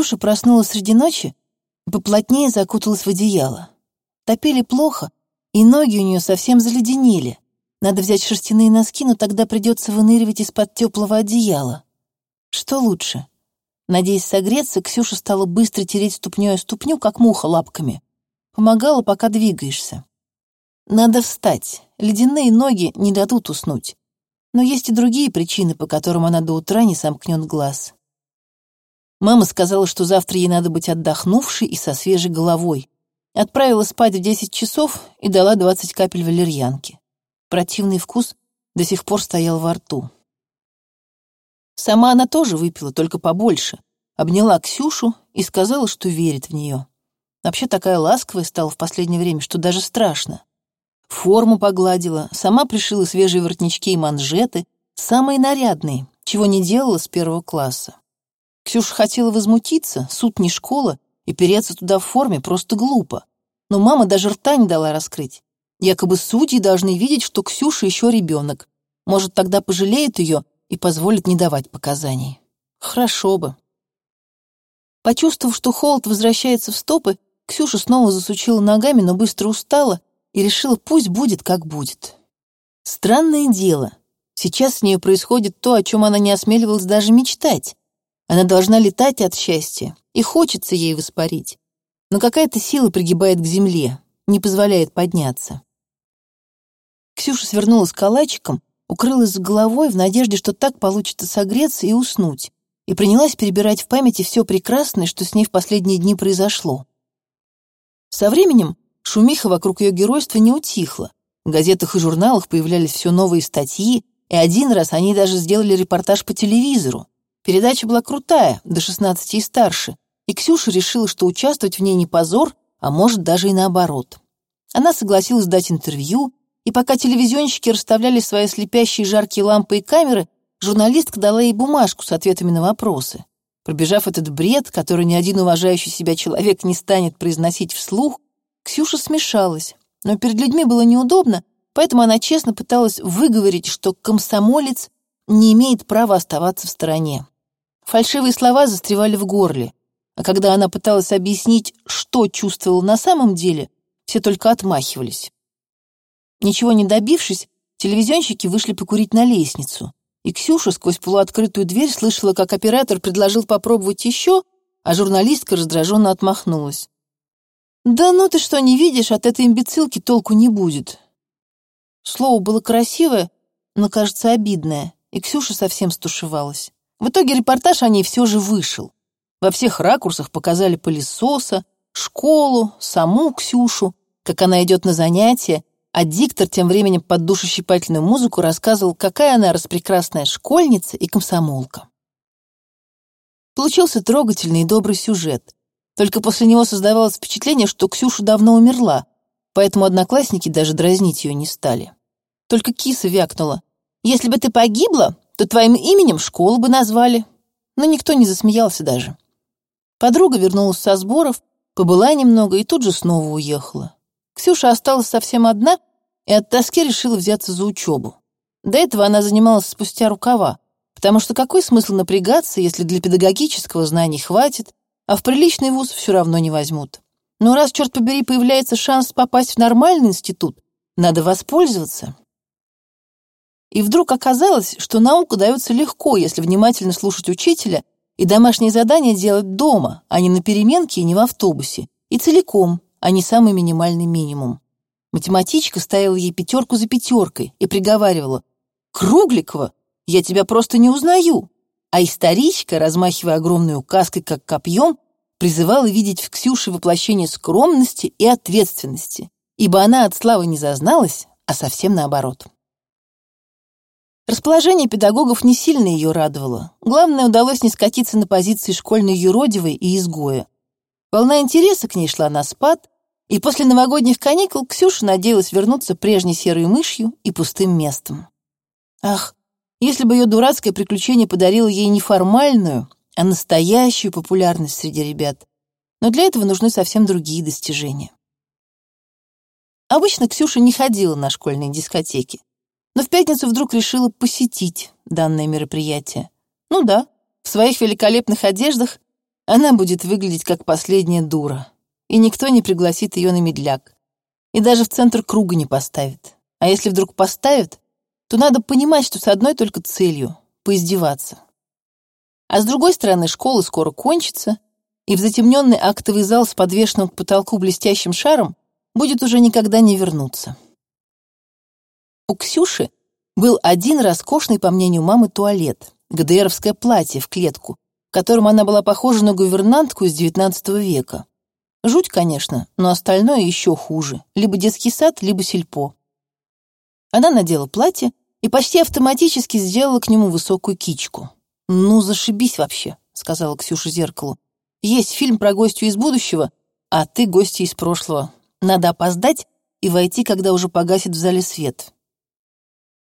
Ксюша проснулась среди ночи поплотнее закуталась в одеяло. Топили плохо, и ноги у нее совсем заледенели. Надо взять шерстяные носки, но тогда придется выныривать из-под теплого одеяла. Что лучше? Надеясь согреться, Ксюша стала быстро тереть ступнёй о ступню, как муха лапками. Помогала, пока двигаешься. Надо встать. Ледяные ноги не дадут уснуть. Но есть и другие причины, по которым она до утра не сомкнет глаз. Мама сказала, что завтра ей надо быть отдохнувшей и со свежей головой. Отправила спать в 10 часов и дала 20 капель валерьянки. Противный вкус до сих пор стоял во рту. Сама она тоже выпила, только побольше. Обняла Ксюшу и сказала, что верит в нее. Вообще такая ласковая стала в последнее время, что даже страшно. Форму погладила, сама пришила свежие воротнички и манжеты, самые нарядные, чего не делала с первого класса. Ксюша хотела возмутиться, суд не школа, и переться туда в форме просто глупо. Но мама даже рта не дала раскрыть. Якобы судьи должны видеть, что Ксюша еще ребенок. Может, тогда пожалеет ее и позволит не давать показаний. Хорошо бы. Почувствовав, что холод возвращается в стопы, Ксюша снова засучила ногами, но быстро устала и решила, пусть будет, как будет. Странное дело. Сейчас с ней происходит то, о чем она не осмеливалась даже мечтать. Она должна летать от счастья, и хочется ей воспарить. Но какая-то сила пригибает к земле, не позволяет подняться. Ксюша свернулась калачиком, укрылась с головой в надежде, что так получится согреться и уснуть, и принялась перебирать в памяти все прекрасное, что с ней в последние дни произошло. Со временем шумиха вокруг ее геройства не утихла. В газетах и журналах появлялись все новые статьи, и один раз они даже сделали репортаж по телевизору. Передача была крутая, до 16 и старше, и Ксюша решила, что участвовать в ней не позор, а может даже и наоборот. Она согласилась дать интервью, и пока телевизионщики расставляли свои слепящие жаркие лампы и камеры, журналистка дала ей бумажку с ответами на вопросы. Пробежав этот бред, который ни один уважающий себя человек не станет произносить вслух, Ксюша смешалась, но перед людьми было неудобно, поэтому она честно пыталась выговорить, что комсомолец не имеет права оставаться в стороне. Фальшивые слова застревали в горле, а когда она пыталась объяснить, что чувствовала на самом деле, все только отмахивались. Ничего не добившись, телевизионщики вышли покурить на лестницу, и Ксюша сквозь полуоткрытую дверь слышала, как оператор предложил попробовать еще, а журналистка раздраженно отмахнулась. «Да ну ты что, не видишь, от этой имбецилки толку не будет». Слово было красивое, но, кажется, обидное, и Ксюша совсем стушевалась. В итоге репортаж о ней все же вышел. Во всех ракурсах показали пылесоса, школу, саму Ксюшу, как она идет на занятия, а диктор тем временем под душещипательную музыку рассказывал, какая она распрекрасная школьница и комсомолка. Получился трогательный и добрый сюжет. Только после него создавалось впечатление, что Ксюша давно умерла, поэтому одноклассники даже дразнить ее не стали. Только киса вякнула. «Если бы ты погибла, то твоим именем школу бы назвали. Но никто не засмеялся даже. Подруга вернулась со сборов, побыла немного и тут же снова уехала. Ксюша осталась совсем одна и от тоски решила взяться за учебу. До этого она занималась спустя рукава, потому что какой смысл напрягаться, если для педагогического знаний хватит, а в приличный вуз все равно не возьмут. Но раз, черт побери, появляется шанс попасть в нормальный институт, надо воспользоваться. И вдруг оказалось, что наука дается легко, если внимательно слушать учителя и домашние задания делать дома, а не на переменке и не в автобусе, и целиком, а не самый минимальный минимум. Математичка ставила ей пятерку за пятеркой и приговаривала «Кругликова, я тебя просто не узнаю!» А историчка, размахивая огромной указкой, как копьем, призывала видеть в Ксюше воплощение скромности и ответственности, ибо она от славы не зазналась, а совсем наоборот. Расположение педагогов не сильно ее радовало. Главное, удалось не скатиться на позиции школьной юродивой и изгоя. Волна интереса к ней шла на спад, и после новогодних каникул Ксюша надеялась вернуться прежней серой мышью и пустым местом. Ах, если бы ее дурацкое приключение подарило ей не формальную, а настоящую популярность среди ребят. Но для этого нужны совсем другие достижения. Обычно Ксюша не ходила на школьные дискотеки но в пятницу вдруг решила посетить данное мероприятие. Ну да, в своих великолепных одеждах она будет выглядеть как последняя дура, и никто не пригласит ее на медляк, и даже в центр круга не поставит. А если вдруг поставят, то надо понимать, что с одной только целью — поиздеваться. А с другой стороны, школа скоро кончится, и в затемненный актовый зал с подвешенным к потолку блестящим шаром будет уже никогда не вернуться. У Ксюши был один роскошный, по мнению мамы, туалет, ГДРовское платье в клетку, в котором она была похожа на гувернантку из XIX века. Жуть, конечно, но остальное еще хуже. Либо детский сад, либо сельпо. Она надела платье и почти автоматически сделала к нему высокую кичку. «Ну, зашибись вообще», — сказала Ксюша зеркалу. «Есть фильм про гостью из будущего, а ты гостья из прошлого. Надо опоздать и войти, когда уже погасит в зале свет.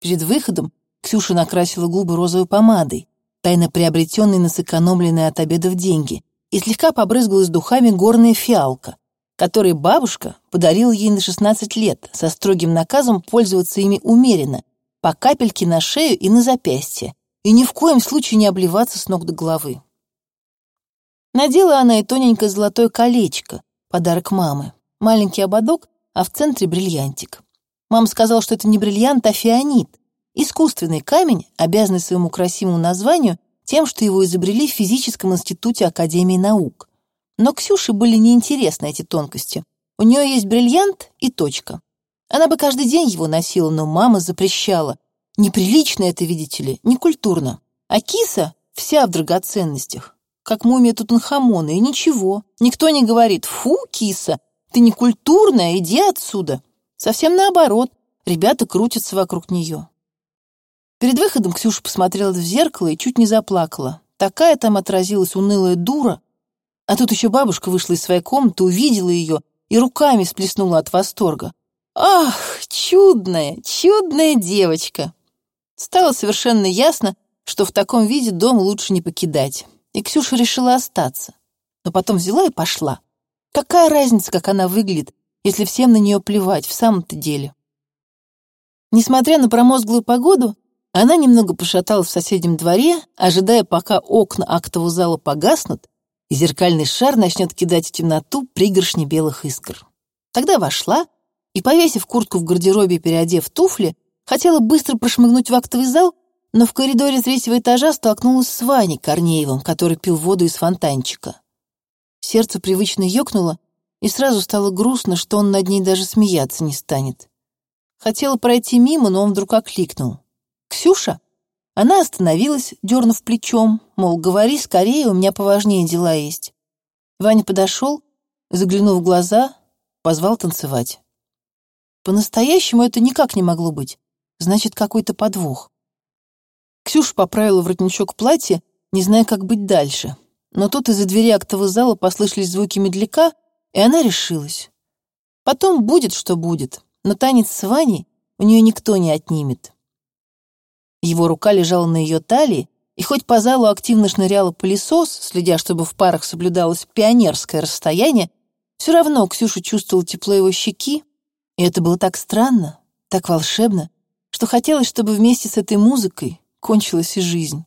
Перед выходом Ксюша накрасила губы розовой помадой, тайно приобретенной на сэкономленные от обедов деньги, и слегка побрызгалась духами горная фиалка, которые бабушка подарила ей на 16 лет со строгим наказом пользоваться ими умеренно, по капельке на шею и на запястье, и ни в коем случае не обливаться с ног до головы. Надела она и тоненькое золотое колечко, подарок мамы, маленький ободок, а в центре бриллиантик. Мама сказала, что это не бриллиант, а фианит. Искусственный камень, обязанный своему красивому названию тем, что его изобрели в Физическом институте Академии наук. Но Ксюше были неинтересны эти тонкости. У нее есть бриллиант и точка. Она бы каждый день его носила, но мама запрещала. Неприлично это, видите ли, некультурно. А киса вся в драгоценностях, как мумия Тутанхамона, и ничего. Никто не говорит «Фу, киса, ты некультурная, иди отсюда». Совсем наоборот, ребята крутятся вокруг нее. Перед выходом Ксюша посмотрела в зеркало и чуть не заплакала. Такая там отразилась унылая дура. А тут еще бабушка вышла из своей комнаты, увидела ее и руками сплеснула от восторга. «Ах, чудная, чудная девочка!» Стало совершенно ясно, что в таком виде дом лучше не покидать. И Ксюша решила остаться. Но потом взяла и пошла. Какая разница, как она выглядит, если всем на нее плевать в самом-то деле. Несмотря на промозглую погоду, она немного пошаталась в соседнем дворе, ожидая, пока окна актового зала погаснут, и зеркальный шар начнет кидать в темноту пригоршни белых искр. Тогда вошла и, повесив куртку в гардеробе и переодев туфли, хотела быстро прошмыгнуть в актовый зал, но в коридоре третьего этажа столкнулась с Ваней Корнеевым, который пил воду из фонтанчика. Сердце привычно ёкнуло, и сразу стало грустно, что он над ней даже смеяться не станет. Хотела пройти мимо, но он вдруг окликнул. «Ксюша?» Она остановилась, дернув плечом, мол, говори скорее, у меня поважнее дела есть. Ваня подошел, заглянув в глаза, позвал танцевать. По-настоящему это никак не могло быть. Значит, какой-то подвох. Ксюша поправила воротничок платья, не зная, как быть дальше. Но тут из-за двери актового зала послышались звуки медляка, и она решилась. Потом будет, что будет, но танец с Ваней у нее никто не отнимет. Его рука лежала на ее талии, и хоть по залу активно шныряла пылесос, следя, чтобы в парах соблюдалось пионерское расстояние, все равно Ксюша чувствовала тепло его щеки, и это было так странно, так волшебно, что хотелось, чтобы вместе с этой музыкой кончилась и жизнь.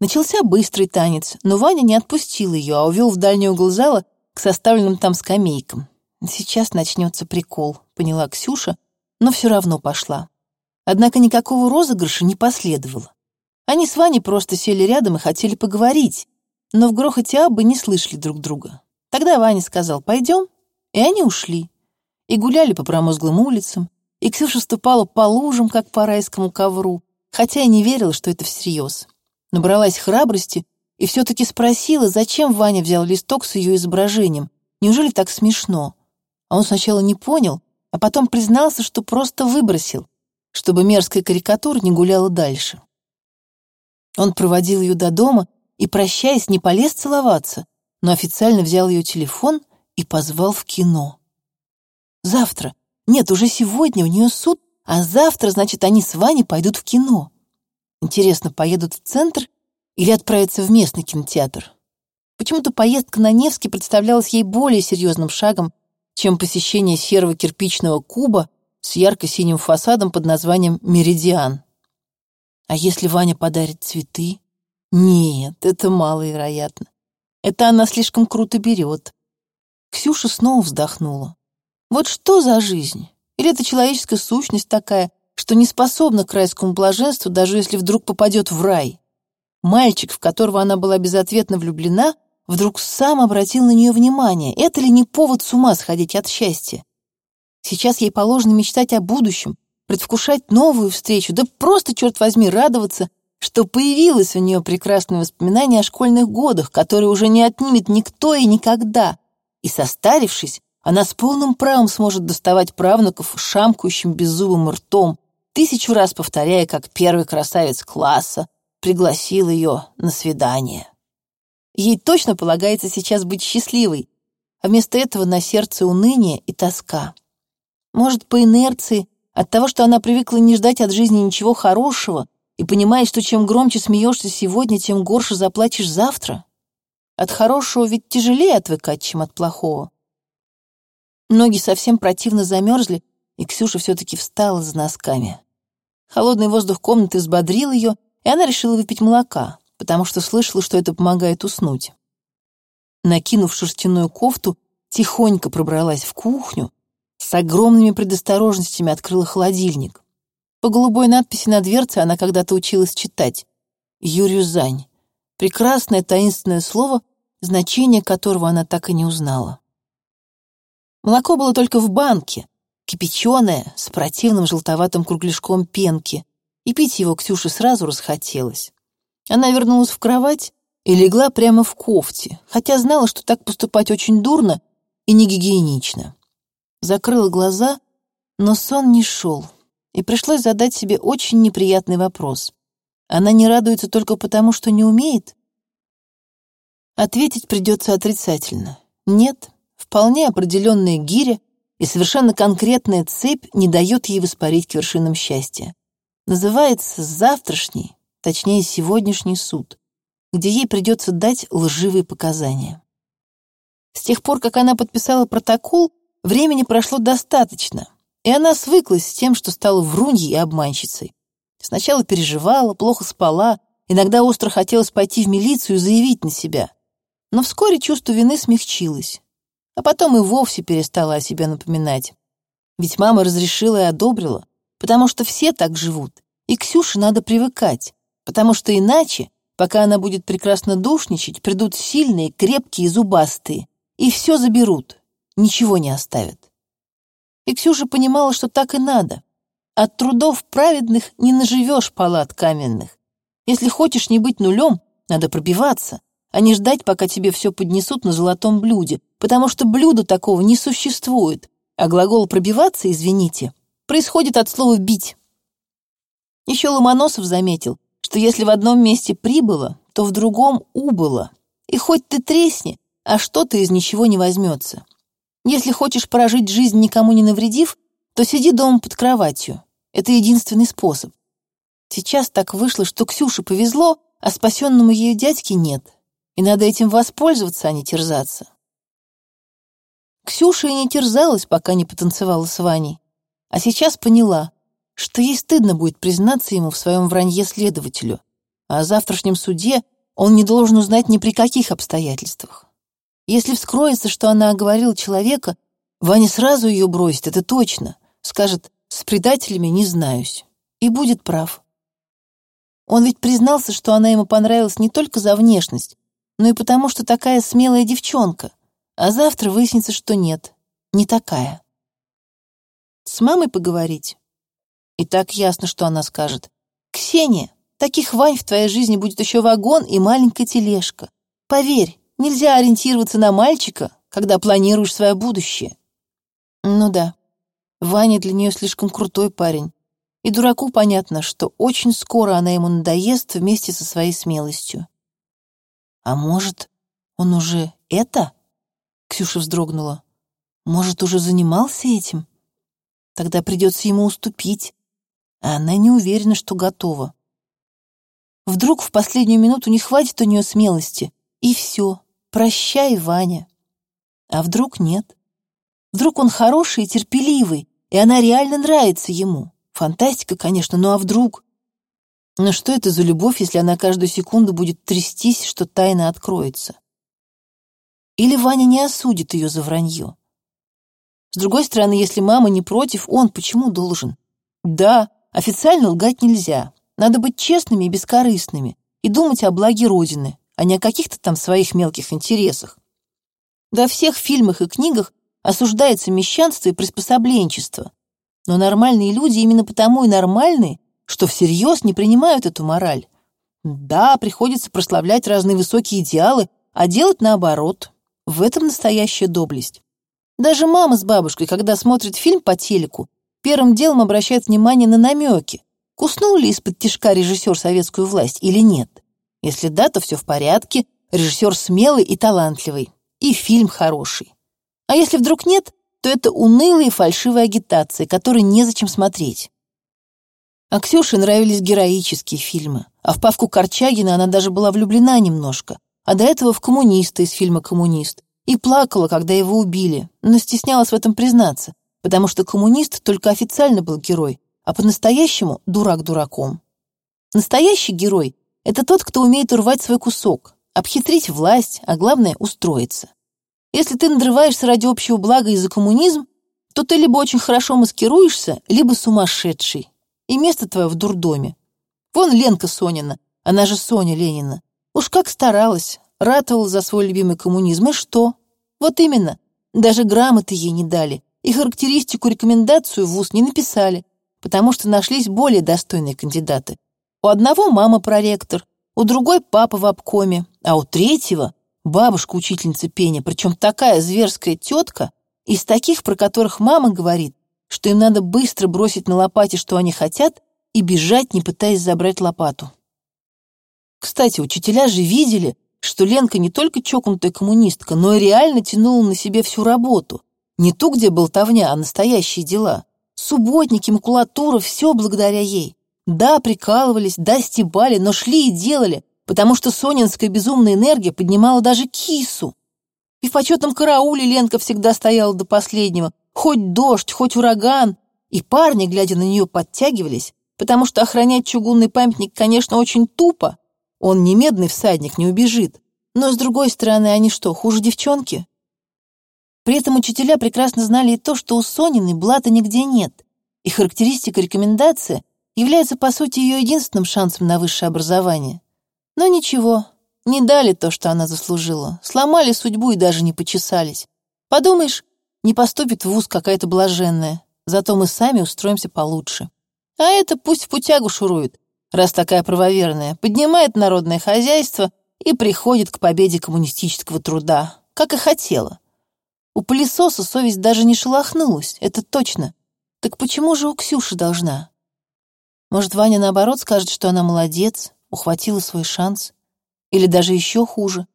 Начался быстрый танец, но Ваня не отпустил ее, а увел в дальний угол зала, к составленным там скамейкам. Сейчас начнется прикол, поняла Ксюша, но все равно пошла. Однако никакого розыгрыша не последовало. Они с Ваней просто сели рядом и хотели поговорить, но в грохоте Аббы не слышали друг друга. Тогда Ваня сказал «пойдем», и они ушли. И гуляли по промозглым улицам, и Ксюша ступала по лужам, как по райскому ковру, хотя и не верила, что это всерьез. Набралась храбрости и все-таки спросила, зачем Ваня взял листок с ее изображением. Неужели так смешно? А он сначала не понял, а потом признался, что просто выбросил, чтобы мерзкая карикатура не гуляла дальше. Он проводил ее до дома и, прощаясь, не полез целоваться, но официально взял ее телефон и позвал в кино. Завтра. Нет, уже сегодня у нее суд, а завтра, значит, они с Ваней пойдут в кино. Интересно, поедут в центр или отправиться в местный кинотеатр. Почему-то поездка на Невский представлялась ей более серьезным шагом, чем посещение серого кирпичного куба с ярко-синим фасадом под названием «Меридиан». А если Ваня подарит цветы? Нет, это маловероятно. Это она слишком круто берет. Ксюша снова вздохнула. Вот что за жизнь? Или это человеческая сущность такая, что не способна к райскому блаженству, даже если вдруг попадет в рай? Мальчик, в которого она была безответно влюблена, вдруг сам обратил на нее внимание. Это ли не повод с ума сходить от счастья? Сейчас ей положено мечтать о будущем, предвкушать новую встречу, да просто, черт возьми, радоваться, что появилось у нее прекрасное воспоминание о школьных годах, которые уже не отнимет никто и никогда. И состарившись, она с полным правом сможет доставать правнуков шамкающим беззубым ртом, тысячу раз повторяя, как первый красавец класса пригласил ее на свидание. Ей точно полагается сейчас быть счастливой, а вместо этого на сердце уныние и тоска. Может, по инерции, от того, что она привыкла не ждать от жизни ничего хорошего и понимает, что чем громче смеешься сегодня, тем горше заплачешь завтра? От хорошего ведь тяжелее отвыкать, чем от плохого. Ноги совсем противно замерзли, и Ксюша все-таки встала за носками. Холодный воздух комнаты взбодрил ее, и она решила выпить молока, потому что слышала, что это помогает уснуть. Накинув шерстяную кофту, тихонько пробралась в кухню, с огромными предосторожностями открыла холодильник. По голубой надписи на дверце она когда-то училась читать. «Юрюзань». Прекрасное таинственное слово, значение которого она так и не узнала. Молоко было только в банке, кипяченое, с противным желтоватым кругляшком пенки, и пить его Ксюше сразу расхотелось. Она вернулась в кровать и легла прямо в кофте, хотя знала, что так поступать очень дурно и не гигиенично. Закрыла глаза, но сон не шел, и пришлось задать себе очень неприятный вопрос. Она не радуется только потому, что не умеет? Ответить придется отрицательно. Нет, вполне определенная гиря и совершенно конкретная цепь не дает ей воспарить к вершинам счастья. Называется «завтрашний», точнее, сегодняшний суд, где ей придется дать лживые показания. С тех пор, как она подписала протокол, Времени прошло достаточно, и она свыклась с тем, что стала вруньей и обманщицей. Сначала переживала, плохо спала, иногда остро хотелось пойти в милицию и заявить на себя. Но вскоре чувство вины смягчилось, а потом и вовсе перестала о себе напоминать. Ведь мама разрешила и одобрила, потому что все так живут, и Ксюше надо привыкать, потому что иначе, пока она будет прекрасно душничать, придут сильные, крепкие, зубастые, и все заберут, ничего не оставят. И Ксюша понимала, что так и надо. От трудов праведных не наживешь палат каменных. Если хочешь не быть нулем, надо пробиваться, а не ждать, пока тебе все поднесут на золотом блюде, потому что блюда такого не существует, а глагол «пробиваться», извините, происходит от слова «бить». Еще Ломоносов заметил, что если в одном месте прибыло, то в другом убыло. И хоть ты тресни, а что-то из ничего не возьмется. Если хочешь прожить жизнь, никому не навредив, то сиди дома под кроватью. Это единственный способ. Сейчас так вышло, что Ксюше повезло, а спасенному ею дядьке нет. И надо этим воспользоваться, а не терзаться. Ксюша и не терзалась, пока не потанцевала с Ваней. А сейчас поняла, что ей стыдно будет признаться ему в своем вранье следователю, а о завтрашнем суде он не должен узнать ни при каких обстоятельствах. Если вскроется, что она оговорила человека, Ваня сразу ее бросит, это точно. Скажет, с предателями не знаюсь. И будет прав. Он ведь признался, что она ему понравилась не только за внешность, но и потому, что такая смелая девчонка. А завтра выяснится, что нет, не такая. С мамой поговорить? И так ясно, что она скажет. «Ксения, таких Вань в твоей жизни будет еще вагон и маленькая тележка. Поверь, Нельзя ориентироваться на мальчика, когда планируешь свое будущее. Ну да, Ваня для нее слишком крутой парень. И дураку понятно, что очень скоро она ему надоест вместе со своей смелостью. А может, он уже это? Ксюша вздрогнула. Может, уже занимался этим? Тогда придется ему уступить. А она не уверена, что готова. Вдруг в последнюю минуту не хватит у нее смелости, и все, «Прощай, Ваня». А вдруг нет? Вдруг он хороший и терпеливый, и она реально нравится ему. Фантастика, конечно, ну а вдруг? Но что это за любовь, если она каждую секунду будет трястись, что тайна откроется? Или Ваня не осудит ее за вранье? С другой стороны, если мама не против, он почему должен? Да, официально лгать нельзя. Надо быть честными и бескорыстными и думать о благе Родины, а не о каких-то там своих мелких интересах. Во всех фильмах и книгах осуждается мещанство и приспособленчество. Но нормальные люди именно потому и нормальные, что всерьез не принимают эту мораль. Да, приходится прославлять разные высокие идеалы, а делать наоборот. В этом настоящая доблесть. Даже мама с бабушкой, когда смотрит фильм по телеку, первым делом обращает внимание на намеки. Куснул ли из-под тишка режиссер советскую власть или нет? Если да, то все в порядке, режиссер смелый и талантливый, и фильм хороший. А если вдруг нет, то это унылые фальшивые агитации, которые незачем смотреть. А Ксюше нравились героические фильмы, а в Павку Корчагина она даже была влюблена немножко, а до этого в коммуниста из фильма «Коммунист», и плакала, когда его убили, но стеснялась в этом признаться, потому что коммунист только официально был герой, а по-настоящему дурак дураком. Настоящий герой — это тот, кто умеет урвать свой кусок, обхитрить власть, а главное — устроиться. Если ты надрываешься ради общего блага и за коммунизм, то ты либо очень хорошо маскируешься, либо сумасшедший. И место твое в дурдоме. Вон Ленка Сонина, она же Соня Ленина. Уж как старалась, ратовал за свой любимый коммунизм, и что? Вот именно, даже грамоты ей не дали, и характеристику, рекомендацию в ВУЗ не написали, потому что нашлись более достойные кандидаты. У одного мама проректор, у другой папа в обкоме, а у третьего бабушка учительница пения, причем такая зверская тетка, из таких, про которых мама говорит, что им надо быстро бросить на лопате, что они хотят, и бежать, не пытаясь забрать лопату. Кстати, учителя же видели, что Ленка не только чокнутая коммунистка, но и реально тянула на себе всю работу. Не ту, где болтовня, а настоящие дела. Субботники, макулатура, все благодаря ей. Да, прикалывались, да, стебали, но шли и делали, потому что сонинская безумная энергия поднимала даже кису. И в почетном карауле Ленка всегда стояла до последнего, хоть дождь, хоть ураган. И парни, глядя на нее, подтягивались, потому что охранять чугунный памятник, конечно, очень тупо, он не медный всадник, не убежит. Но, с другой стороны, они что, хуже девчонки? При этом учителя прекрасно знали и то, что у Сонины блата нигде нет, и характеристика рекомендация является, по сути, ее единственным шансом на высшее образование. Но ничего, не дали то, что она заслужила, сломали судьбу и даже не почесались. Подумаешь, не поступит в вуз какая-то блаженная, зато мы сами устроимся получше. А это пусть в путягу шурует, раз такая правоверная, поднимает народное хозяйство и приходит к победе коммунистического труда, как и хотела. У пылесоса совесть даже не шелохнулась, это точно. Так почему же у Ксюши должна? Может, Ваня наоборот скажет, что она молодец, ухватила свой шанс? Или даже еще хуже?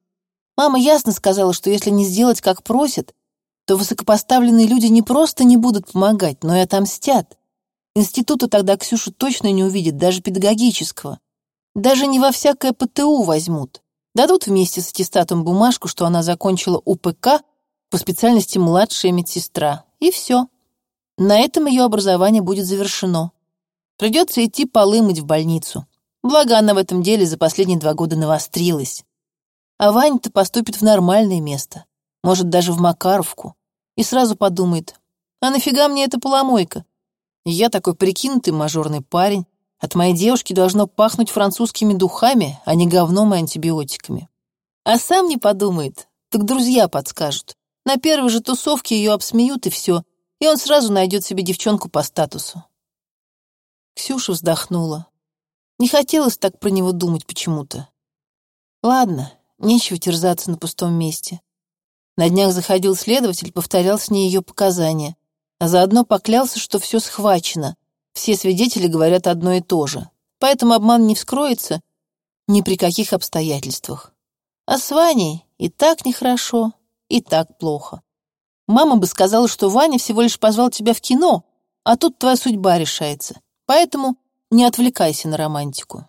Мама ясно сказала, что если не сделать, как просят, то высокопоставленные люди не просто не будут помогать, но и отомстят. Института тогда Ксюшу точно не увидит, даже педагогического. Даже не во всякое ПТУ возьмут. Дадут вместе с аттестатом бумажку, что она закончила УПК по специальности младшая медсестра. И все. На этом ее образование будет завершено. Придется идти полы мыть в больницу. Благо, она в этом деле за последние два года навострилась. А Ваня-то поступит в нормальное место. Может, даже в Макаровку. И сразу подумает, а нафига мне эта поломойка? Я такой прикинутый мажорный парень. От моей девушки должно пахнуть французскими духами, а не говном и антибиотиками. А сам не подумает, так друзья подскажут. На первой же тусовке ее обсмеют и все, и он сразу найдет себе девчонку по статусу. Ксюша вздохнула. Не хотелось так про него думать почему-то. Ладно, нечего терзаться на пустом месте. На днях заходил следователь, повторял с ней ее показания а заодно поклялся, что все схвачено. Все свидетели говорят одно и то же. Поэтому обман не вскроется ни при каких обстоятельствах. А с Ваней и так нехорошо, и так плохо. Мама бы сказала, что Ваня всего лишь позвал тебя в кино, а тут твоя судьба решается. Поэтому не отвлекайся на романтику.